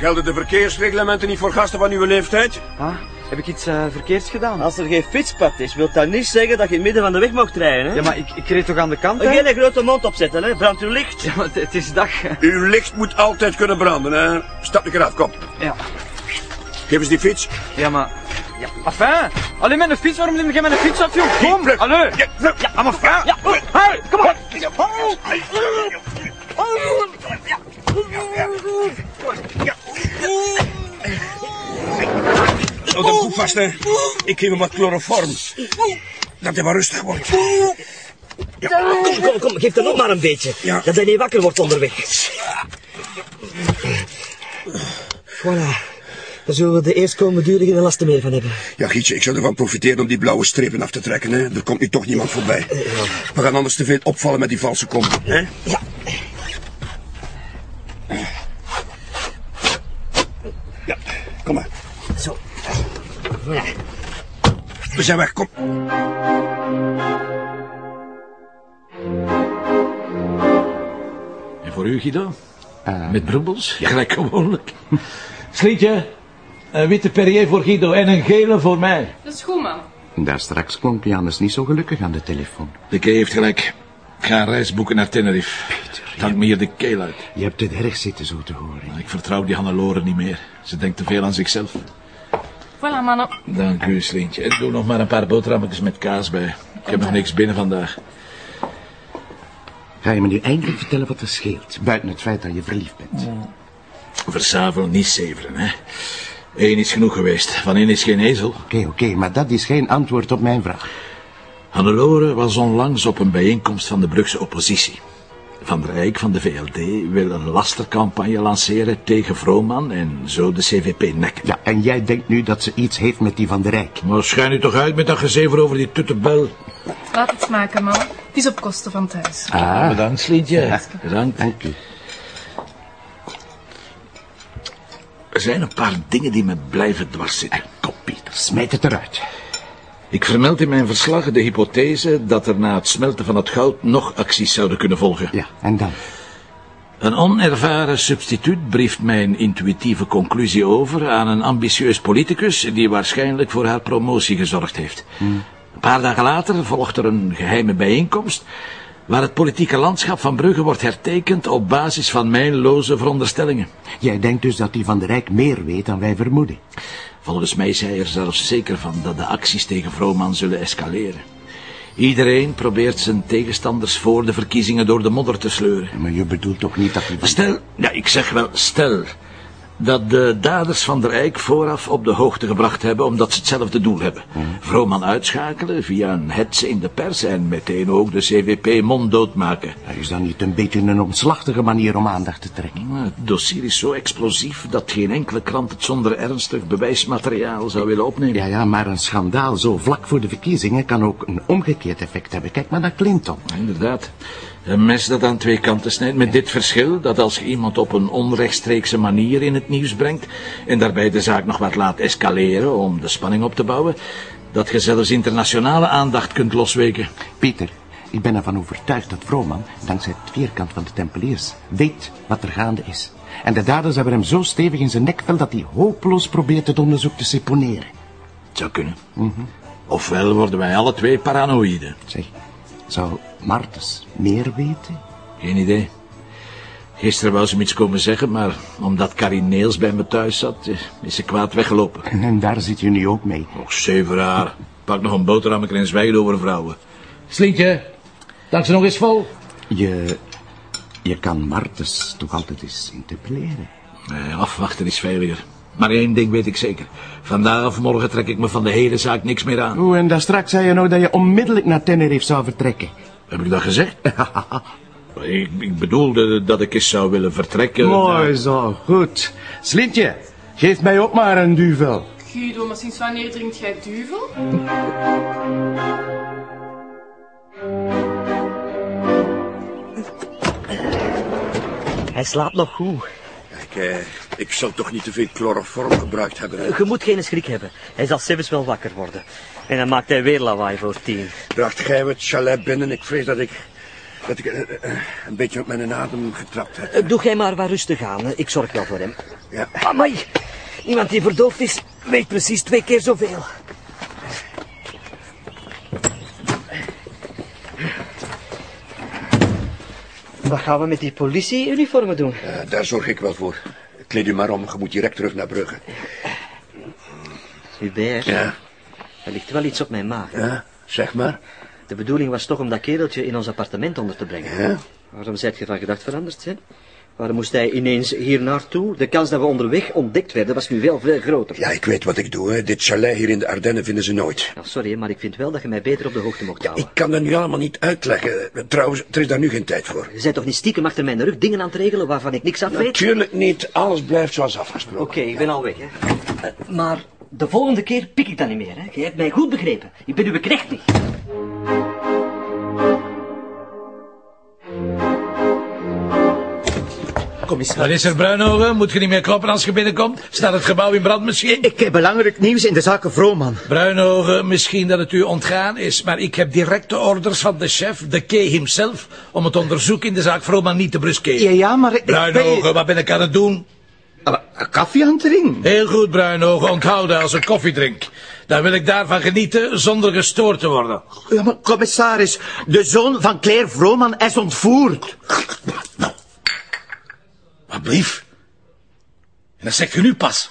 Gelden de verkeersreglementen niet voor gasten van uw leeftijd? Ah, heb ik iets uh, verkeerds gedaan? Als er geen fietspad is, wil dat niet zeggen dat je in het midden van de weg mag rijden, hè? Ja, maar ik, ik reed toch aan de kant, hè? Geen grote mond opzetten, hè? Brandt uw licht. Ja, maar het, het is dag. Uw licht moet altijd kunnen branden, hè? Stap ik eraf, kom. Ja. Geef eens die fiets. Ja, maar... Ja, enfin! Alleen met een fiets, waarom neem jij met een fiets af, joh? Kom! Vlug. Allee! Ja, vlug. Ja, maar! Ja, Hey, kom op! Houd hem goed vast, hè. Ik geef hem wat chloroform. Dat hij maar rustig wordt. Kom, kom, kom, geef dan nog maar een beetje. Ja. Dat hij niet wakker wordt onderweg. Voilà. Daar zullen we de eerstkomende duren geen lasten meer van hebben. Ja, Gietje, ik zou ervan profiteren om die blauwe strepen af te trekken, hè. Er komt nu toch niemand voorbij. We gaan anders te veel opvallen met die valse kom, hè. Ja. Ja, kom maar. Zo. We zijn weg, kom. En voor u, Guido? Met brubbels? Ja, gelijk gewoonlijk. Slietje, een witte Perrier voor Guido en een gele voor mij. Dat is goed, man. Daar straks klonk Janus niet zo gelukkig aan de telefoon. De Kee heeft gelijk. Ik ga een reis boeken naar Tenerife. Het hangt me hier de keel uit. Je hebt het erg zitten zo te horen. Ik vertrouw die Hannelore niet meer. Ze denkt te veel aan zichzelf. Voilà, mannen. Dank u, Slientje. En doe nog maar een paar boterhammetjes met kaas bij. Ik heb nog niks binnen vandaag. Ga je me nu eindelijk vertellen wat er scheelt? Buiten het feit dat je verliefd bent. Verzavel, niet zeveren, hè. Eén is genoeg geweest. Van één is geen ezel. Oké, oké, maar dat is geen antwoord op mijn vraag. Hannelore was onlangs op een bijeenkomst van de Brugse oppositie. Van der Rijk van de VLD wil een lastercampagne lanceren tegen Vrooman en zo de CVP nek. Ja, en jij denkt nu dat ze iets heeft met die van de Rijk. Maar schijn u toch uit met dat gezever over die tuttebel. Laat het smaken, man. Het is op kosten van thuis. Ah, Bedankt, Slientje. Bedankt. dank u. Er zijn een paar dingen die me blijven dwars zitten. Kom, Pieter, smijt het eruit. Ik vermeld in mijn verslag de hypothese dat er na het smelten van het goud nog acties zouden kunnen volgen. Ja, en dan? Een onervaren substituut brieft mijn intuïtieve conclusie over aan een ambitieus politicus die waarschijnlijk voor haar promotie gezorgd heeft. Een paar dagen later volgt er een geheime bijeenkomst waar het politieke landschap van Brugge wordt hertekend op basis van mijn loze veronderstellingen. Jij denkt dus dat die van de Rijk meer weet dan wij vermoeden. Volgens mij is hij er zelfs zeker van dat de acties tegen Vrooman zullen escaleren. Iedereen probeert zijn tegenstanders voor de verkiezingen door de modder te sleuren. Maar je bedoelt toch niet dat van... Stel, ja, ik zeg wel stel, dat de daders van der Eik vooraf op de hoogte gebracht hebben omdat ze hetzelfde doel hebben. Vrooman uitschakelen via een hetze in de pers en meteen ook de CVP monddood maken. Is dat niet een beetje een omslachtige manier om aandacht te trekken? Het dossier is zo explosief dat geen enkele krant het zonder ernstig bewijsmateriaal zou willen opnemen. Ja, ja, maar een schandaal zo vlak voor de verkiezingen kan ook een omgekeerd effect hebben. Kijk maar naar Clinton. Inderdaad. Een mes dat aan twee kanten snijdt, met dit verschil dat als je iemand op een onrechtstreekse manier in het nieuws brengt en daarbij de zaak nog wat laat escaleren om de spanning op te bouwen, dat je zelfs internationale aandacht kunt losweken. Pieter, ik ben ervan overtuigd dat Vrooman, dankzij het vierkant van de Tempeliers, weet wat er gaande is. En de daders hebben hem zo stevig in zijn nekvel dat hij hopeloos probeert het onderzoek te seponeren. Het zou kunnen. Ofwel worden wij alle twee paranoïden. Zeg, zou Martens meer weten? Geen idee. Gisteren wou ze me iets komen zeggen, maar omdat Karin Neels bij me thuis zat, eh, is ze kwaad weggelopen. En daar zit je nu ook mee. Och, zeven raar. Pak nog een boterhammetje en zwijgen over vrouwen. Slientje, dank ze nog eens vol. Je, je kan Martens toch altijd eens interpelleren. Nee, afwachten is veiliger. Maar één ding weet ik zeker. Vandaag of morgen trek ik me van de hele zaak niks meer aan. Oeh, en daar straks zei je nog dat je onmiddellijk naar Tenerife zou vertrekken. Heb ik dat gezegd? ik, ik bedoelde dat ik eens zou willen vertrekken. Mooi zo, goed. Slintje, geef mij ook maar een duvel. Guido, maar sinds wanneer drinkt jij duvel? Hij slaapt nog goed. Ik, eh, ik zal toch niet te veel chloroform gebruikt hebben. hè. Je moet geen schrik hebben. Hij zal zelfs wel wakker worden. En dan maakt hij weer lawaai voor tien. Bracht gij het chalet binnen. Ik vrees dat ik, dat ik eh, eh, een beetje op mijn adem getrapt heb. Eh, Doe jij maar wat rustig aan. Ik zorg wel voor hem. Ja. Amai, iemand die verdoofd is, weet precies twee keer zoveel. Wat gaan we met die politieuniformen doen? Eh, daar zorg ik wel voor. Kleed u maar om, je moet direct terug naar Brugge. Hubert, Ja, er ligt wel iets op mijn maag. ja, zeg maar. De bedoeling was toch om dat kereltje in ons appartement onder te brengen. Ja. Waarom zijt je van gedacht veranderd, hè? Waarom moest hij ineens hier naartoe? De kans dat we onderweg ontdekt werden was nu veel, veel groter. Ja, ik weet wat ik doe. Hè. Dit chalet hier in de Ardennen vinden ze nooit. Sorry, maar ik vind wel dat je mij beter op de hoogte mocht houden. Ik kan dat nu allemaal niet uitleggen. Trouwens, er is daar nu geen tijd voor. Je bent toch niet stiekem achter mijn rug dingen aan het regelen waarvan ik niks af weet? Natuurlijk niet. Alles blijft zoals afgesproken. Oké, ik ben al weg, hè. Eh, maar de volgende keer pik ik dat niet meer, hè. Je hebt mij goed begrepen. Ik ben uw knecht niet. Commissaris. Wat is er, Bruinogen? Moet je niet meer kloppen als je binnenkomt? Staat het gebouw in brand misschien? Ik heb belangrijk nieuws in de zaken Vrooman. Bruinogen, misschien dat het u ontgaan is, maar ik heb directe orders van de chef, de K himself, om het onderzoek in de zaak Vrooman niet te bruskeren. Ja, ja, maar ik Bruinogen, wat ben ik aan het doen? ben... Koffie aan het drinken. Heel goed, Bruinogen, onthouden als ik koffie drink. Dan wil ik daarvan genieten zonder gestoord te worden. Ja, maar commissaris, de zoon van Claire Vrooman is ontvoerd. Wat blief? En dat zeg je nu pas.